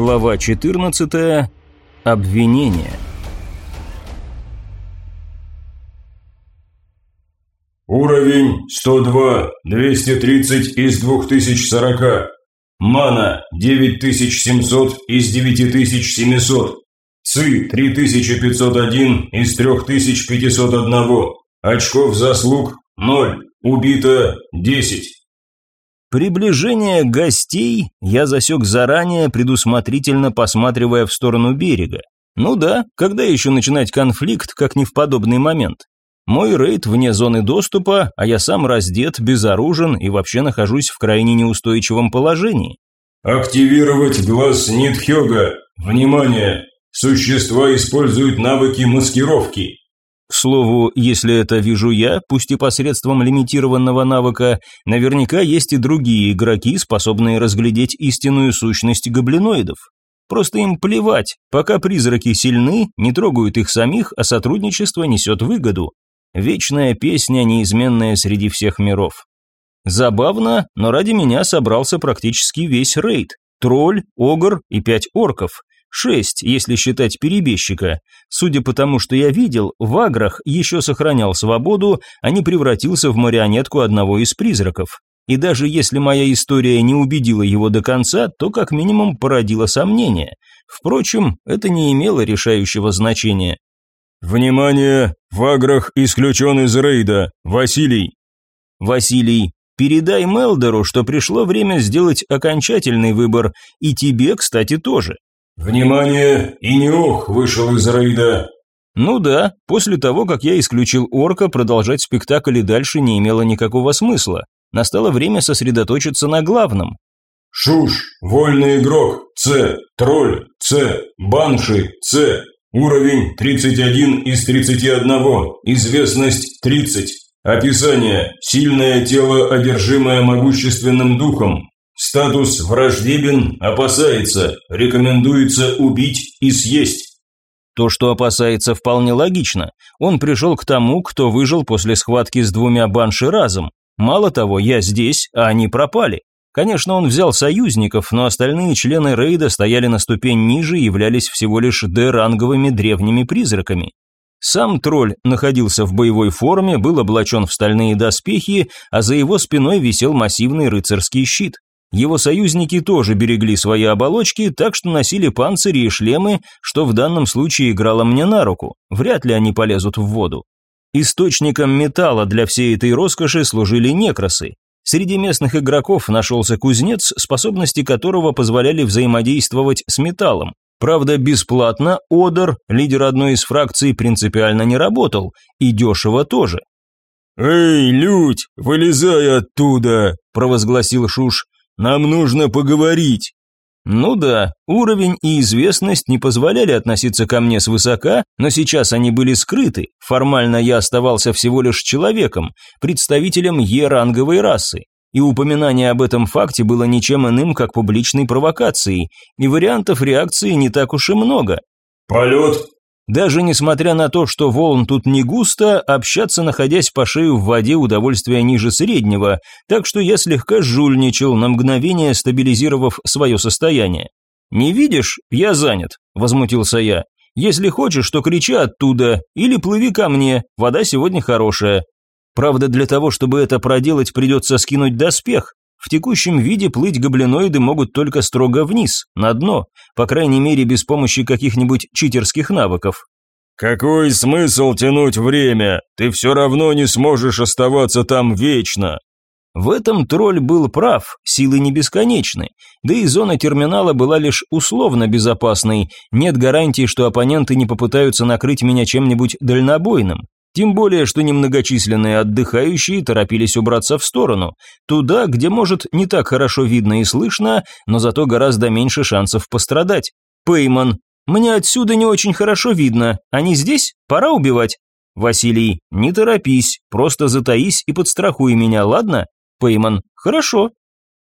Глава 14. Обвинение. Уровень 102, 230 из 2040. Мана 9700 из 9700. ЦИ 3501 из 3501. Очков заслуг 0. Убито 10. Приближение гостей я засек заранее, предусмотрительно посматривая в сторону берега. Ну да, когда еще начинать конфликт, как не в подобный момент? Мой рейд вне зоны доступа, а я сам раздет, безоружен и вообще нахожусь в крайне неустойчивом положении. Активировать глаз Нитхёга. Внимание! Существа используют навыки маскировки. К слову, если это вижу я, пусть и посредством лимитированного навыка, наверняка есть и другие игроки, способные разглядеть истинную сущность гоблиноидов. Просто им плевать, пока призраки сильны, не трогают их самих, а сотрудничество несет выгоду. Вечная песня, неизменная среди всех миров. Забавно, но ради меня собрался практически весь рейд. Тролль, огр и пять орков. Шесть, если считать перебежчика. Судя по тому, что я видел, в аграх еще сохранял свободу, а не превратился в марионетку одного из призраков. И даже если моя история не убедила его до конца, то как минимум породила сомнения. Впрочем, это не имело решающего значения. «Внимание! В аграх исключен из рейда. Василий!» «Василий, передай Мелдору, что пришло время сделать окончательный выбор, и тебе, кстати, тоже. «Внимание! Иниох вышел из рейда!» Ну да, после того, как я исключил орка, продолжать спектакль и дальше не имело никакого смысла. Настало время сосредоточиться на главном. Шуш, вольный игрок, С, тролль, С, банши, С, уровень 31 из 31, известность 30. Описание, сильное тело, одержимое могущественным духом, Статус враждебен, опасается, рекомендуется убить и съесть. То, что опасается, вполне логично. Он пришел к тому, кто выжил после схватки с двумя банши разом. Мало того, я здесь, а они пропали. Конечно, он взял союзников, но остальные члены рейда стояли на ступень ниже и являлись всего лишь Д-ранговыми древними призраками. Сам тролль находился в боевой форме, был облачен в стальные доспехи, а за его спиной висел массивный рыцарский щит. Его союзники тоже берегли свои оболочки, так что носили панцири и шлемы, что в данном случае играло мне на руку. Вряд ли они полезут в воду. Источником металла для всей этой роскоши служили некросы. Среди местных игроков нашелся кузнец, способности которого позволяли взаимодействовать с металлом. Правда, бесплатно Одер, лидер одной из фракций, принципиально не работал, и дешево тоже. «Эй, Людь, вылезай оттуда!» – провозгласил Шуш. Нам нужно поговорить». Ну да, уровень и известность не позволяли относиться ко мне свысока, но сейчас они были скрыты. Формально я оставался всего лишь человеком, представителем Е-ранговой расы. И упоминание об этом факте было ничем иным, как публичной провокацией, и вариантов реакции не так уж и много. «Полет даже несмотря на то, что волн тут не густо, общаться, находясь по шею в воде, удовольствие ниже среднего, так что я слегка жульничал, на мгновение стабилизировав свое состояние. «Не видишь? Я занят», – возмутился я. «Если хочешь, то кричи оттуда, или плыви ко мне, вода сегодня хорошая». Правда, для того, чтобы это проделать, придется скинуть доспех, в текущем виде плыть гоблиноиды могут только строго вниз, на дно, по крайней мере без помощи каких-нибудь читерских навыков. «Какой смысл тянуть время? Ты все равно не сможешь оставаться там вечно!» В этом тролль был прав, силы не бесконечны, да и зона терминала была лишь условно безопасной, нет гарантии, что оппоненты не попытаются накрыть меня чем-нибудь дальнобойным. Тем более, что немногочисленные отдыхающие торопились убраться в сторону, туда, где, может, не так хорошо видно и слышно, но зато гораздо меньше шансов пострадать. Пейман. Мне отсюда не очень хорошо видно. Они здесь? Пора убивать. Василий. Не торопись, просто затаись и подстрахуй меня, ладно? Пейман. Хорошо.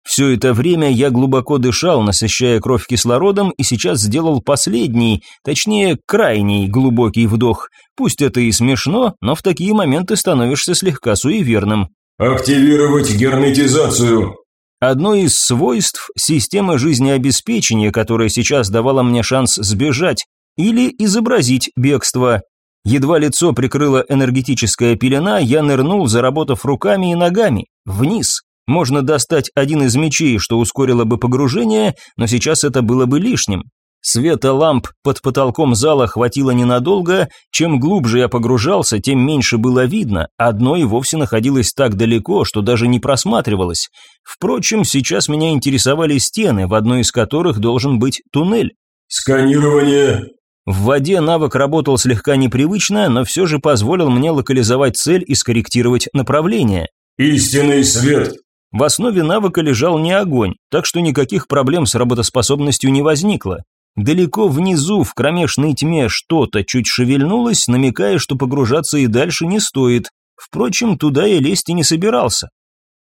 Все это время я глубоко дышал, насыщая кровь кислородом, и сейчас сделал последний, точнее, крайний глубокий вдох. Пусть это и смешно, но в такие моменты становишься слегка суеверным. «Активировать герметизацию!» Одно из свойств – система жизнеобеспечения, которая сейчас давала мне шанс сбежать или изобразить бегство. Едва лицо прикрыла энергетическая пелена, я нырнул, заработав руками и ногами, вниз. Можно достать один из мечей, что ускорило бы погружение, но сейчас это было бы лишним. Света ламп под потолком зала хватило ненадолго, чем глубже я погружался, тем меньше было видно, одно и вовсе находилось так далеко, что даже не просматривалось. Впрочем, сейчас меня интересовали стены, в одной из которых должен быть туннель. «Сканирование!» В воде навык работал слегка непривычно, но все же позволил мне локализовать цель и скорректировать направление. «Истинный свет!» В основе навыка лежал не огонь, так что никаких проблем с работоспособностью не возникло. Далеко внизу, в кромешной тьме, что-то чуть шевельнулось, намекая, что погружаться и дальше не стоит. Впрочем, туда я лезть и не собирался.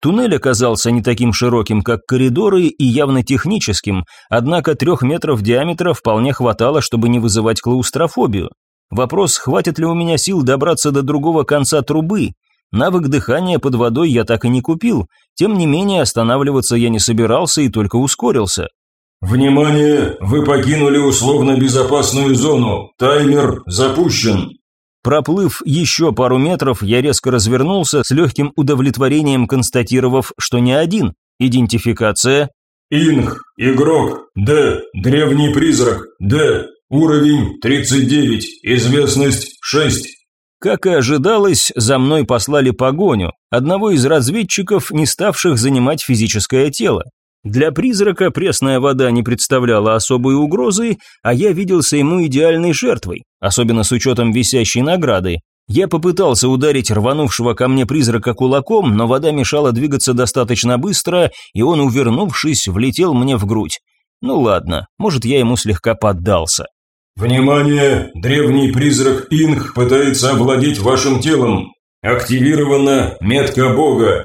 Туннель оказался не таким широким, как коридоры, и явно техническим, однако трех метров диаметра вполне хватало, чтобы не вызывать клаустрофобию. Вопрос, хватит ли у меня сил добраться до другого конца трубы. Навык дыхания под водой я так и не купил, тем не менее останавливаться я не собирался и только ускорился. «Внимание! Вы покинули условно-безопасную зону. Таймер запущен». Проплыв еще пару метров, я резко развернулся, с легким удовлетворением констатировав, что не один. Идентификация. Инг, игрок, Д, древний призрак, Д, уровень 39, известность 6. Как и ожидалось, за мной послали погоню, одного из разведчиков, не ставших занимать физическое тело. Для призрака пресная вода не представляла особой угрозы, а я виделся ему идеальной жертвой, особенно с учетом висящей награды. Я попытался ударить рванувшего ко мне призрака кулаком, но вода мешала двигаться достаточно быстро, и он, увернувшись, влетел мне в грудь. Ну ладно, может, я ему слегка поддался. «Внимание! Древний призрак Инг пытается овладеть вашим телом. Активирована метка бога».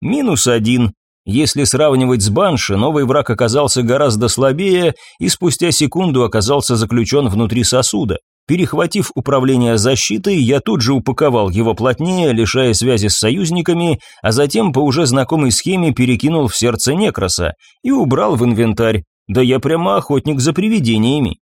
Минус один. Если сравнивать с Банши, новый враг оказался гораздо слабее и спустя секунду оказался заключен внутри сосуда. Перехватив управление защитой, я тут же упаковал его плотнее, лишая связи с союзниками, а затем по уже знакомой схеме перекинул в сердце Некроса и убрал в инвентарь. Да я прямо охотник за привидениями.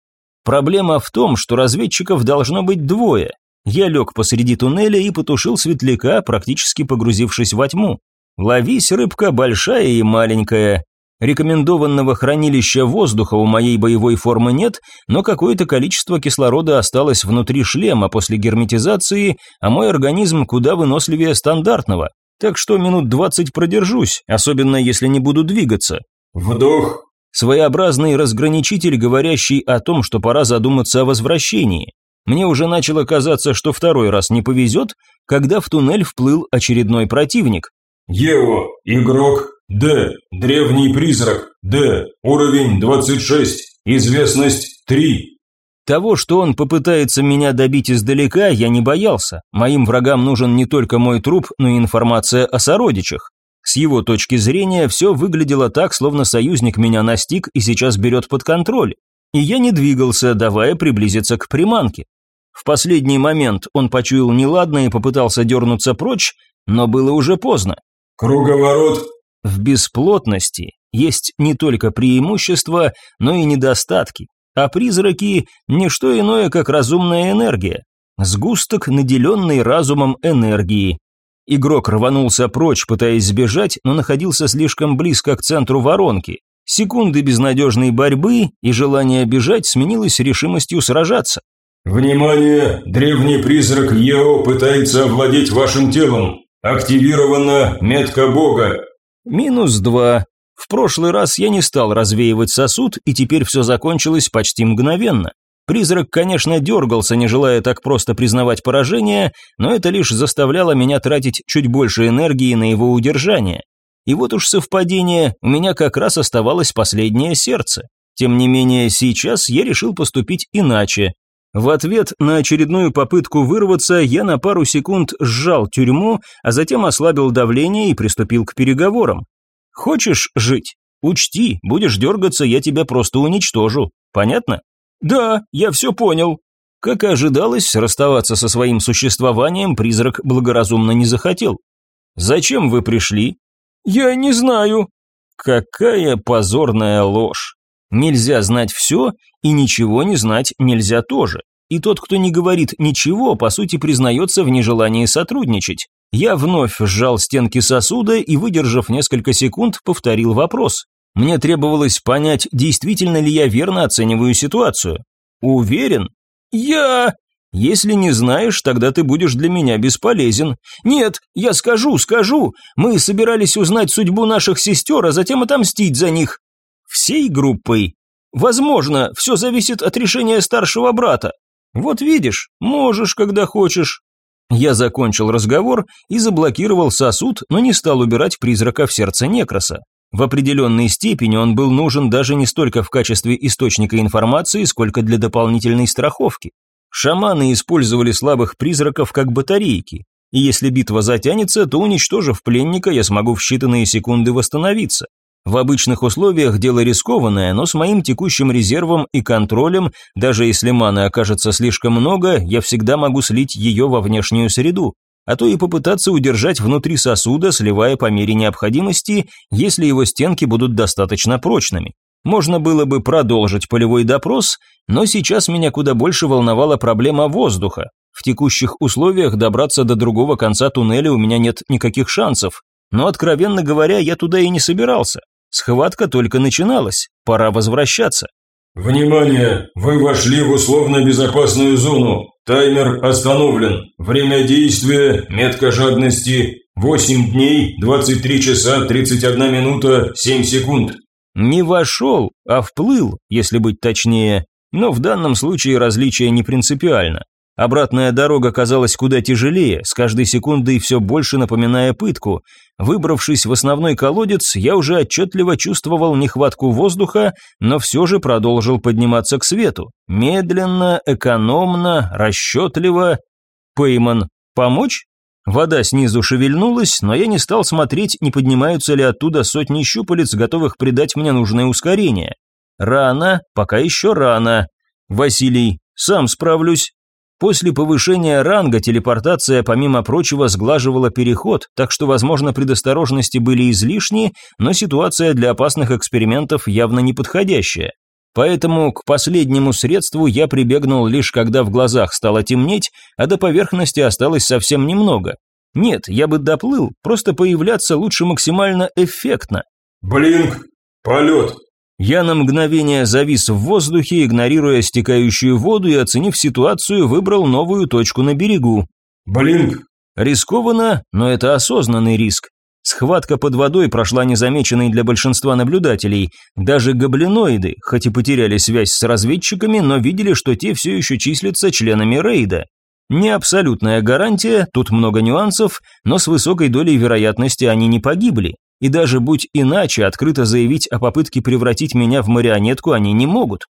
Проблема в том, что разведчиков должно быть двое. Я лег посреди туннеля и потушил светляка, практически погрузившись во тьму. Ловись, рыбка, большая и маленькая. Рекомендованного хранилища воздуха у моей боевой формы нет, но какое-то количество кислорода осталось внутри шлема после герметизации, а мой организм куда выносливее стандартного. Так что минут двадцать продержусь, особенно если не буду двигаться. Вдох. Своеобразный разграничитель, говорящий о том, что пора задуматься о возвращении. Мне уже начало казаться, что второй раз не повезет, когда в туннель вплыл очередной противник. Ео, игрок, Д, древний призрак, Д, уровень 26, известность 3. Того, что он попытается меня добить издалека, я не боялся. Моим врагам нужен не только мой труп, но и информация о сородичах. С его точки зрения все выглядело так, словно союзник меня настиг и сейчас берет под контроль. И я не двигался, давая приблизиться к приманке. В последний момент он почуял неладное и попытался дернуться прочь, но было уже поздно. Круговорот. В бесплотности есть не только преимущества, но и недостатки. А призраки – не что иное, как разумная энергия. Сгусток, наделенный разумом энергии. Игрок рванулся прочь, пытаясь сбежать, но находился слишком близко к центру воронки. Секунды безнадежной борьбы и желание бежать сменилось решимостью сражаться. «Внимание! Древний призрак Ео пытается овладеть вашим телом. Активирована метка бога. Минус два. В прошлый раз я не стал развеивать сосуд, и теперь все закончилось почти мгновенно. Призрак, конечно, дергался, не желая так просто признавать поражение, но это лишь заставляло меня тратить чуть больше энергии на его удержание. И вот уж совпадение, у меня как раз оставалось последнее сердце. Тем не менее, сейчас я решил поступить иначе, в ответ на очередную попытку вырваться я на пару секунд сжал тюрьму, а затем ослабил давление и приступил к переговорам. «Хочешь жить? Учти, будешь дергаться, я тебя просто уничтожу. Понятно?» «Да, я все понял». Как и ожидалось, расставаться со своим существованием призрак благоразумно не захотел. «Зачем вы пришли?» «Я не знаю». Какая позорная ложь. Нельзя знать все, и ничего не знать нельзя тоже. И тот, кто не говорит ничего, по сути признается в нежелании сотрудничать. Я вновь сжал стенки сосуда и, выдержав несколько секунд, повторил вопрос. Мне требовалось понять, действительно ли я верно оцениваю ситуацию. Уверен? Я... Если не знаешь, тогда ты будешь для меня бесполезен. Нет, я скажу, скажу. Мы собирались узнать судьбу наших сестер, а затем отомстить за них. Всей группой? Возможно, все зависит от решения старшего брата. Вот видишь, можешь, когда хочешь. Я закончил разговор и заблокировал сосуд, но не стал убирать призрака в сердце Некроса. В определенной степени он был нужен даже не столько в качестве источника информации, сколько для дополнительной страховки. Шаманы использовали слабых призраков как батарейки, и если битва затянется, то уничтожив пленника, я смогу в считанные секунды восстановиться. В обычных условиях дело рискованное, но с моим текущим резервом и контролем, даже если маны окажется слишком много, я всегда могу слить ее во внешнюю среду, а то и попытаться удержать внутри сосуда, сливая по мере необходимости, если его стенки будут достаточно прочными. Можно было бы продолжить полевой допрос, но сейчас меня куда больше волновала проблема воздуха. В текущих условиях добраться до другого конца туннеля у меня нет никаких шансов, но, откровенно говоря, я туда и не собирался. Схватка только начиналась, пора возвращаться. «Внимание! Вы вошли в условно безопасную зону. Таймер остановлен. Время действия, метка жадности, 8 дней, 23 часа, 31 минута, 7 секунд». Не вошел, а вплыл, если быть точнее, но в данном случае различие не принципиально. Обратная дорога казалась куда тяжелее, с каждой секундой все больше напоминая пытку. Выбравшись в основной колодец, я уже отчетливо чувствовал нехватку воздуха, но все же продолжил подниматься к свету. Медленно, экономно, расчетливо. Пейман, помочь? Вода снизу шевельнулась, но я не стал смотреть, не поднимаются ли оттуда сотни щупалец, готовых придать мне нужное ускорение. Рано, пока еще рано. Василий, сам справлюсь. После повышения ранга телепортация, помимо прочего, сглаживала переход, так что, возможно, предосторожности были излишни, но ситуация для опасных экспериментов явно неподходящая. Поэтому к последнему средству я прибегнул лишь когда в глазах стало темнеть, а до поверхности осталось совсем немного. Нет, я бы доплыл, просто появляться лучше максимально эффектно. «Блинк! Полет!» Я на мгновение завис в воздухе, игнорируя стекающую воду и, оценив ситуацию, выбрал новую точку на берегу. «Блинк!» Рискованно, но это осознанный риск. Схватка под водой прошла незамеченной для большинства наблюдателей. Даже гоблиноиды, хоть и потеряли связь с разведчиками, но видели, что те все еще числятся членами рейда. Не абсолютная гарантия, тут много нюансов, но с высокой долей вероятности они не погибли. И даже будь иначе, открыто заявить о попытке превратить меня в марионетку они не могут.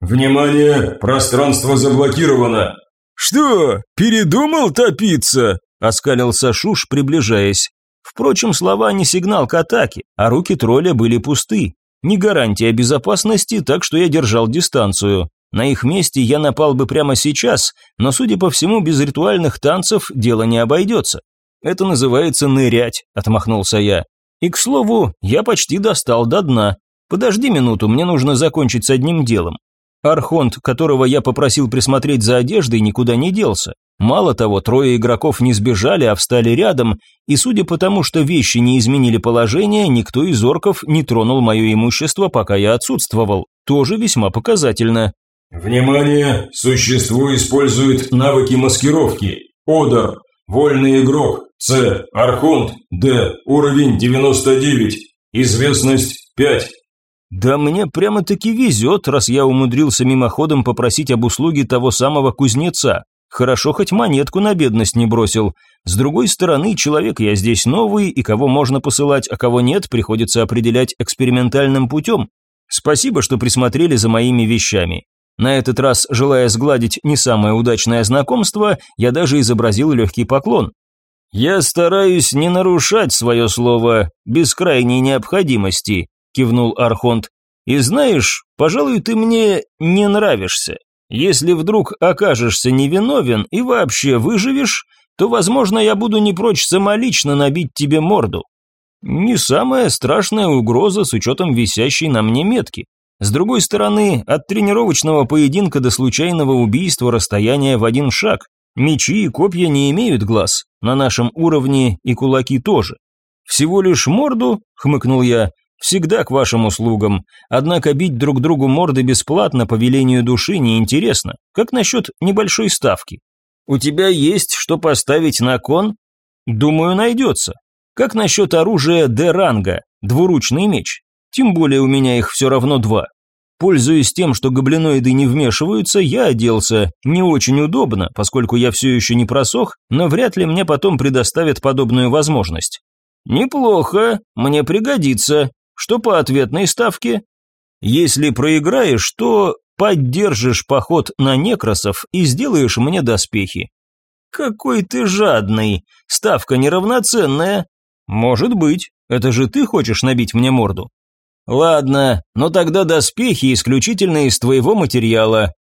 «Внимание! Пространство заблокировано!» «Что, передумал топиться?» – оскалился Шуш, приближаясь. Впрочем, слова не сигнал к атаке, а руки тролля были пусты. Не гарантия безопасности, так что я держал дистанцию. На их месте я напал бы прямо сейчас, но, судя по всему, без ритуальных танцев дело не обойдется. «Это называется нырять», – отмахнулся я. И, к слову, я почти достал до дна. Подожди минуту, мне нужно закончить с одним делом. Архонт, которого я попросил присмотреть за одеждой, никуда не делся. Мало того, трое игроков не сбежали, а встали рядом, и судя по тому, что вещи не изменили положение, никто из орков не тронул мое имущество, пока я отсутствовал. Тоже весьма показательно. Внимание! Существо использует навыки маскировки. Одер. Вольный игрок. С. Архонт. Д. Уровень 99. Известность 5. Да мне прямо-таки везет, раз я умудрился мимоходом попросить об услуге того самого кузнеца. Хорошо, хоть монетку на бедность не бросил. С другой стороны, человек я здесь новый, и кого можно посылать, а кого нет, приходится определять экспериментальным путем. Спасибо, что присмотрели за моими вещами. На этот раз, желая сгладить не самое удачное знакомство, я даже изобразил легкий поклон. «Я стараюсь не нарушать свое слово без крайней необходимости», – кивнул Архонт. «И знаешь, пожалуй, ты мне не нравишься. Если вдруг окажешься невиновен и вообще выживешь, то, возможно, я буду не прочь самолично набить тебе морду». Не самая страшная угроза с учетом висящей на мне метки. С другой стороны, от тренировочного поединка до случайного убийства расстояние в один шаг. Мечи и копья не имеют глаз, на нашем уровне и кулаки тоже. «Всего лишь морду?» – хмыкнул я. «Всегда к вашим услугам. Однако бить друг другу морды бесплатно по велению души неинтересно. Как насчет небольшой ставки? У тебя есть что поставить на кон? Думаю, найдется. Как насчет оружия Д-ранга, двуручный меч? Тем более у меня их все равно два. Пользуясь тем, что гоблиноиды не вмешиваются, я оделся не очень удобно, поскольку я все еще не просох, но вряд ли мне потом предоставят подобную возможность. Неплохо, мне пригодится. Что по ответной ставке? Если проиграешь, то поддержишь поход на некросов и сделаешь мне доспехи. Какой ты жадный, ставка неравноценная. Может быть, это же ты хочешь набить мне морду. Ладно, но тогда доспехи исключительно из твоего материала.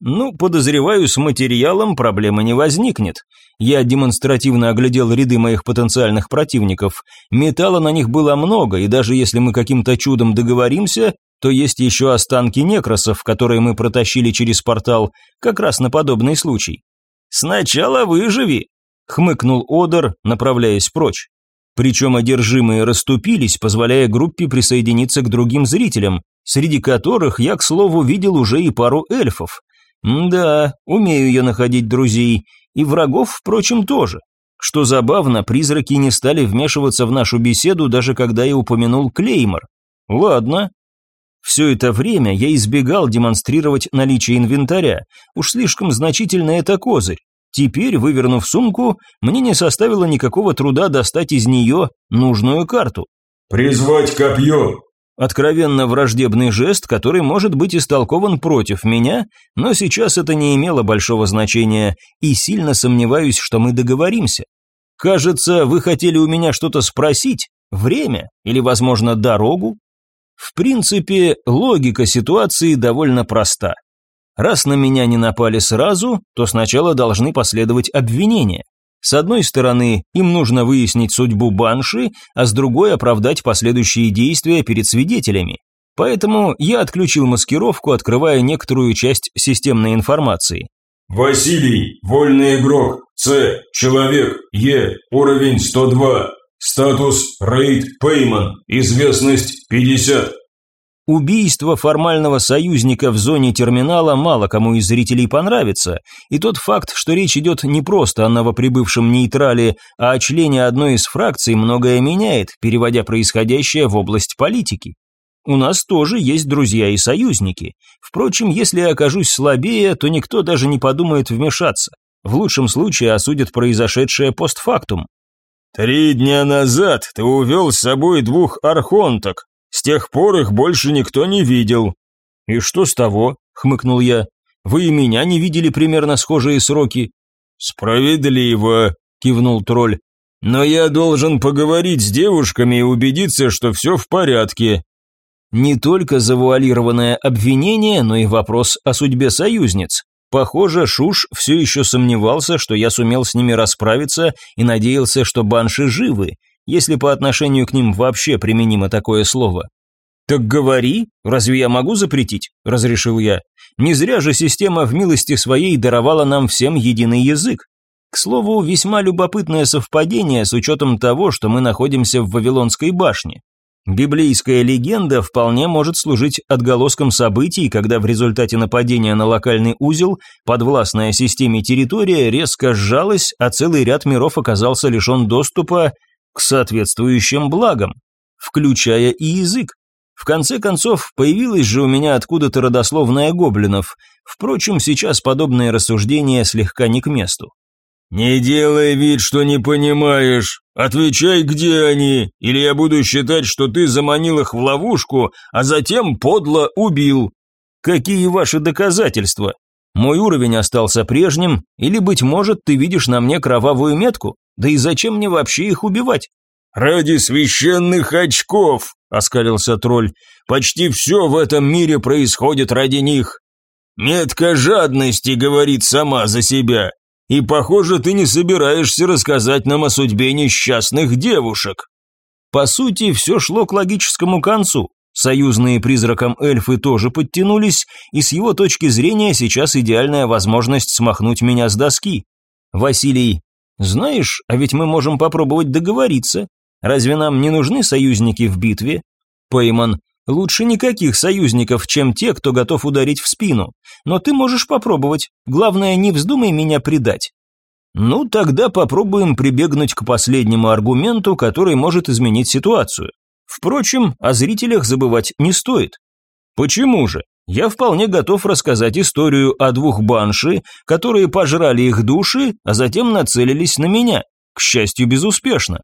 Ну, подозреваю, с материалом проблемы не возникнет. Я демонстративно оглядел ряды моих потенциальных противников. Металла на них было много, и даже если мы каким-то чудом договоримся, то есть еще останки некросов, которые мы протащили через портал, как раз на подобный случай. «Сначала выживи», — хмыкнул Одер, направляясь прочь. Причем одержимые расступились, позволяя группе присоединиться к другим зрителям, среди которых я, к слову, видел уже и пару эльфов. Да, умею я находить друзей, и врагов, впрочем, тоже. Что забавно, призраки не стали вмешиваться в нашу беседу, даже когда я упомянул Клеймор. Ладно. Все это время я избегал демонстрировать наличие инвентаря. Уж слишком значительно это козырь. Теперь, вывернув сумку, мне не составило никакого труда достать из нее нужную карту. «Призвать копье!» Откровенно враждебный жест, который может быть истолкован против меня, но сейчас это не имело большого значения, и сильно сомневаюсь, что мы договоримся. Кажется, вы хотели у меня что-то спросить? Время? Или, возможно, дорогу? В принципе, логика ситуации довольно проста. Раз на меня не напали сразу, то сначала должны последовать обвинения. С одной стороны, им нужно выяснить судьбу Банши, а с другой оправдать последующие действия перед свидетелями. Поэтому я отключил маскировку, открывая некоторую часть системной информации. Василий, вольный игрок, С, человек, Е, уровень 102, статус Рейд Пейман, известность 50. Убийство формального союзника в зоне терминала мало кому из зрителей понравится, и тот факт, что речь идет не просто о новоприбывшем нейтрале, а о члене одной из фракций, многое меняет, переводя происходящее в область политики. У нас тоже есть друзья и союзники. Впрочем, если я окажусь слабее, то никто даже не подумает вмешаться. В лучшем случае осудят произошедшее постфактум. «Три дня назад ты увел с собой двух архонток», с тех пор их больше никто не видел». «И что с того?» – хмыкнул я. «Вы и меня не видели примерно схожие сроки». «Справедливо», – кивнул тролль. «Но я должен поговорить с девушками и убедиться, что все в порядке». Не только завуалированное обвинение, но и вопрос о судьбе союзниц. Похоже, Шуш все еще сомневался, что я сумел с ними расправиться и надеялся, что банши живы, если по отношению к ним вообще применимо такое слово. «Так говори, разве я могу запретить?» – разрешил я. «Не зря же система в милости своей даровала нам всем единый язык. К слову, весьма любопытное совпадение с учетом того, что мы находимся в Вавилонской башне. Библейская легенда вполне может служить отголоском событий, когда в результате нападения на локальный узел подвластная системе территория резко сжалась, а целый ряд миров оказался лишен доступа к соответствующим благам, включая и язык. В конце концов, появилась же у меня откуда-то родословная гоблинов. Впрочем, сейчас подобные рассуждения слегка не к месту. «Не делай вид, что не понимаешь. Отвечай, где они, или я буду считать, что ты заманил их в ловушку, а затем подло убил». «Какие ваши доказательства? Мой уровень остался прежним, или, быть может, ты видишь на мне кровавую метку? Да и зачем мне вообще их убивать? «Ради священных очков!» – оскалился тролль. «Почти все в этом мире происходит ради них. Метка жадности говорит сама за себя. И, похоже, ты не собираешься рассказать нам о судьбе несчастных девушек». По сути, все шло к логическому концу. Союзные призраком эльфы тоже подтянулись, и с его точки зрения сейчас идеальная возможность смахнуть меня с доски. Василий, знаешь, а ведь мы можем попробовать договориться. Разве нам не нужны союзники в битве? Пейман, лучше никаких союзников, чем те, кто готов ударить в спину. Но ты можешь попробовать. Главное, не вздумай меня предать. Ну, тогда попробуем прибегнуть к последнему аргументу, который может изменить ситуацию. Впрочем, о зрителях забывать не стоит. Почему же? Я вполне готов рассказать историю о двух банши, которые пожрали их души, а затем нацелились на меня. К счастью, безуспешно.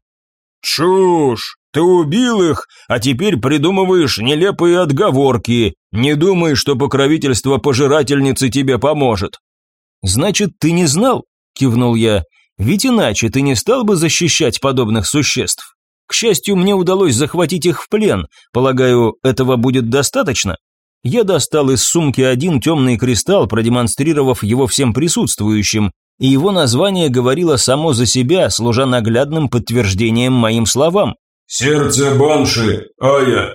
Чушь! Ты убил их, а теперь придумываешь нелепые отговорки. Не думай, что покровительство пожирательницы тебе поможет. Значит, ты не знал? кивнул я. Ведь иначе ты не стал бы защищать подобных существ. К счастью, мне удалось захватить их в плен. Полагаю, этого будет достаточно? Я достал из сумки один темный кристалл, продемонстрировав его всем присутствующим, и его название говорило само за себя, служа наглядным подтверждением моим словам. «Сердце Банши, Ая».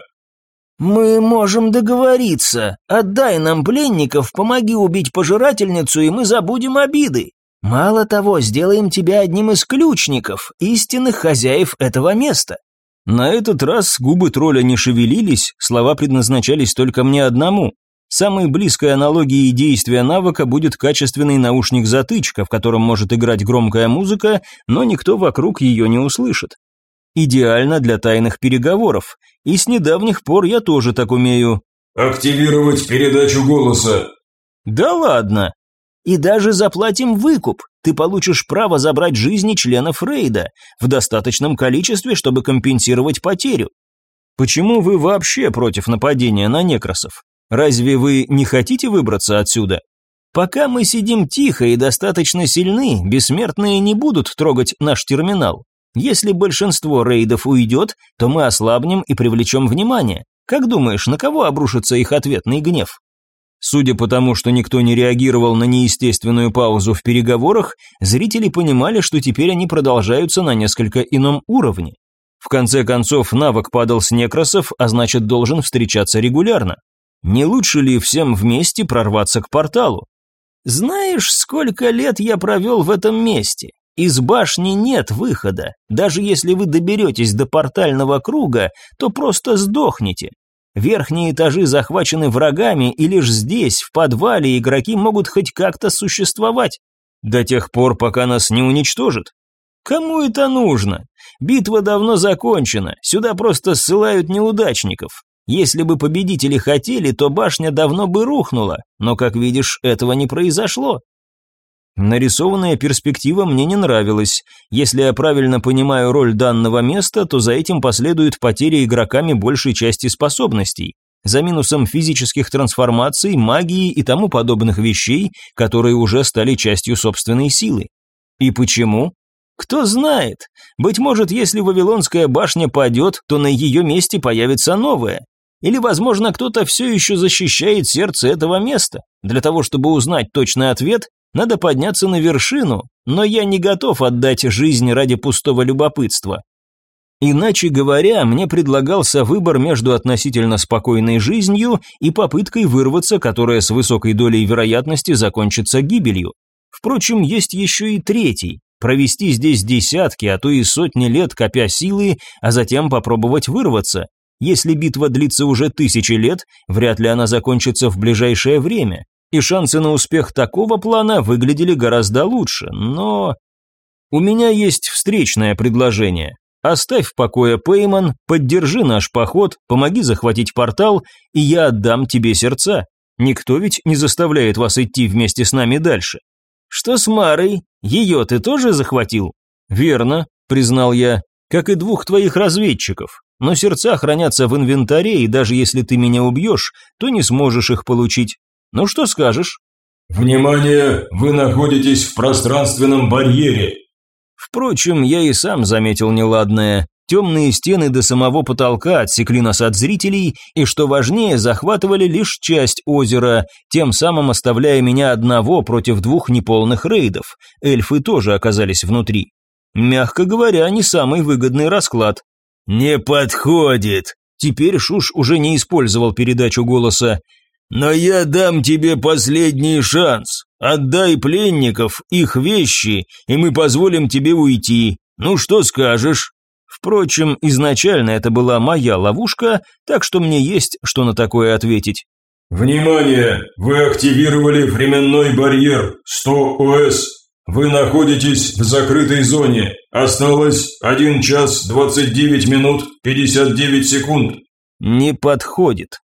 «Мы можем договориться. Отдай нам пленников, помоги убить пожирательницу, и мы забудем обиды. Мало того, сделаем тебя одним из ключников, истинных хозяев этого места». На этот раз губы тролля не шевелились, слова предназначались только мне одному. Самой близкой аналогией действия навыка будет качественный наушник-затычка, в котором может играть громкая музыка, но никто вокруг ее не услышит. Идеально для тайных переговоров, и с недавних пор я тоже так умею. «Активировать передачу голоса». «Да ладно!» И даже заплатим выкуп. Ты получишь право забрать жизни членов рейда в достаточном количестве, чтобы компенсировать потерю. Почему вы вообще против нападения на некросов? Разве вы не хотите выбраться отсюда? Пока мы сидим тихо и достаточно сильны, бессмертные не будут трогать наш терминал. Если большинство рейдов уйдет, то мы ослабнем и привлечем внимание. Как думаешь, на кого обрушится их ответный гнев? Судя по тому, что никто не реагировал на неестественную паузу в переговорах, зрители понимали, что теперь они продолжаются на несколько ином уровне. В конце концов, навык падал с некросов, а значит должен встречаться регулярно. Не лучше ли всем вместе прорваться к порталу? Знаешь, сколько лет я провел в этом месте? Из башни нет выхода. Даже если вы доберетесь до портального круга, то просто сдохнете. Верхние этажи захвачены врагами, и лишь здесь, в подвале, игроки могут хоть как-то существовать. До тех пор, пока нас не уничтожат. Кому это нужно? Битва давно закончена, сюда просто ссылают неудачников. Если бы победители хотели, то башня давно бы рухнула, но, как видишь, этого не произошло. Нарисованная перспектива мне не нравилась. Если я правильно понимаю роль данного места, то за этим последует потеря игроками большей части способностей. За минусом физических трансформаций, магии и тому подобных вещей, которые уже стали частью собственной силы. И почему? Кто знает. Быть может, если Вавилонская башня падет, то на ее месте появится новая. Или, возможно, кто-то все еще защищает сердце этого места. Для того, чтобы узнать точный ответ, надо подняться на вершину, но я не готов отдать жизнь ради пустого любопытства. Иначе говоря, мне предлагался выбор между относительно спокойной жизнью и попыткой вырваться, которая с высокой долей вероятности закончится гибелью. Впрочем, есть еще и третий – провести здесь десятки, а то и сотни лет, копя силы, а затем попробовать вырваться. Если битва длится уже тысячи лет, вряд ли она закончится в ближайшее время и шансы на успех такого плана выглядели гораздо лучше, но... У меня есть встречное предложение. Оставь в покое Пейман, поддержи наш поход, помоги захватить портал, и я отдам тебе сердца. Никто ведь не заставляет вас идти вместе с нами дальше. Что с Марой? Ее ты тоже захватил? Верно, признал я, как и двух твоих разведчиков. Но сердца хранятся в инвентаре, и даже если ты меня убьешь, то не сможешь их получить. Ну что скажешь? Внимание, вы находитесь в пространственном барьере. Впрочем, я и сам заметил неладное. Темные стены до самого потолка отсекли нас от зрителей, и, что важнее, захватывали лишь часть озера, тем самым оставляя меня одного против двух неполных рейдов. Эльфы тоже оказались внутри. Мягко говоря, не самый выгодный расклад. «Не подходит!» Теперь Шуш уже не использовал передачу голоса. «Но я дам тебе последний шанс. Отдай пленников, их вещи, и мы позволим тебе уйти. Ну что скажешь?» Впрочем, изначально это была моя ловушка, так что мне есть что на такое ответить. «Внимание! Вы активировали временной барьер 100 ОС. Вы находитесь в закрытой зоне. Осталось 1 час 29 минут 59 секунд. Не подходит.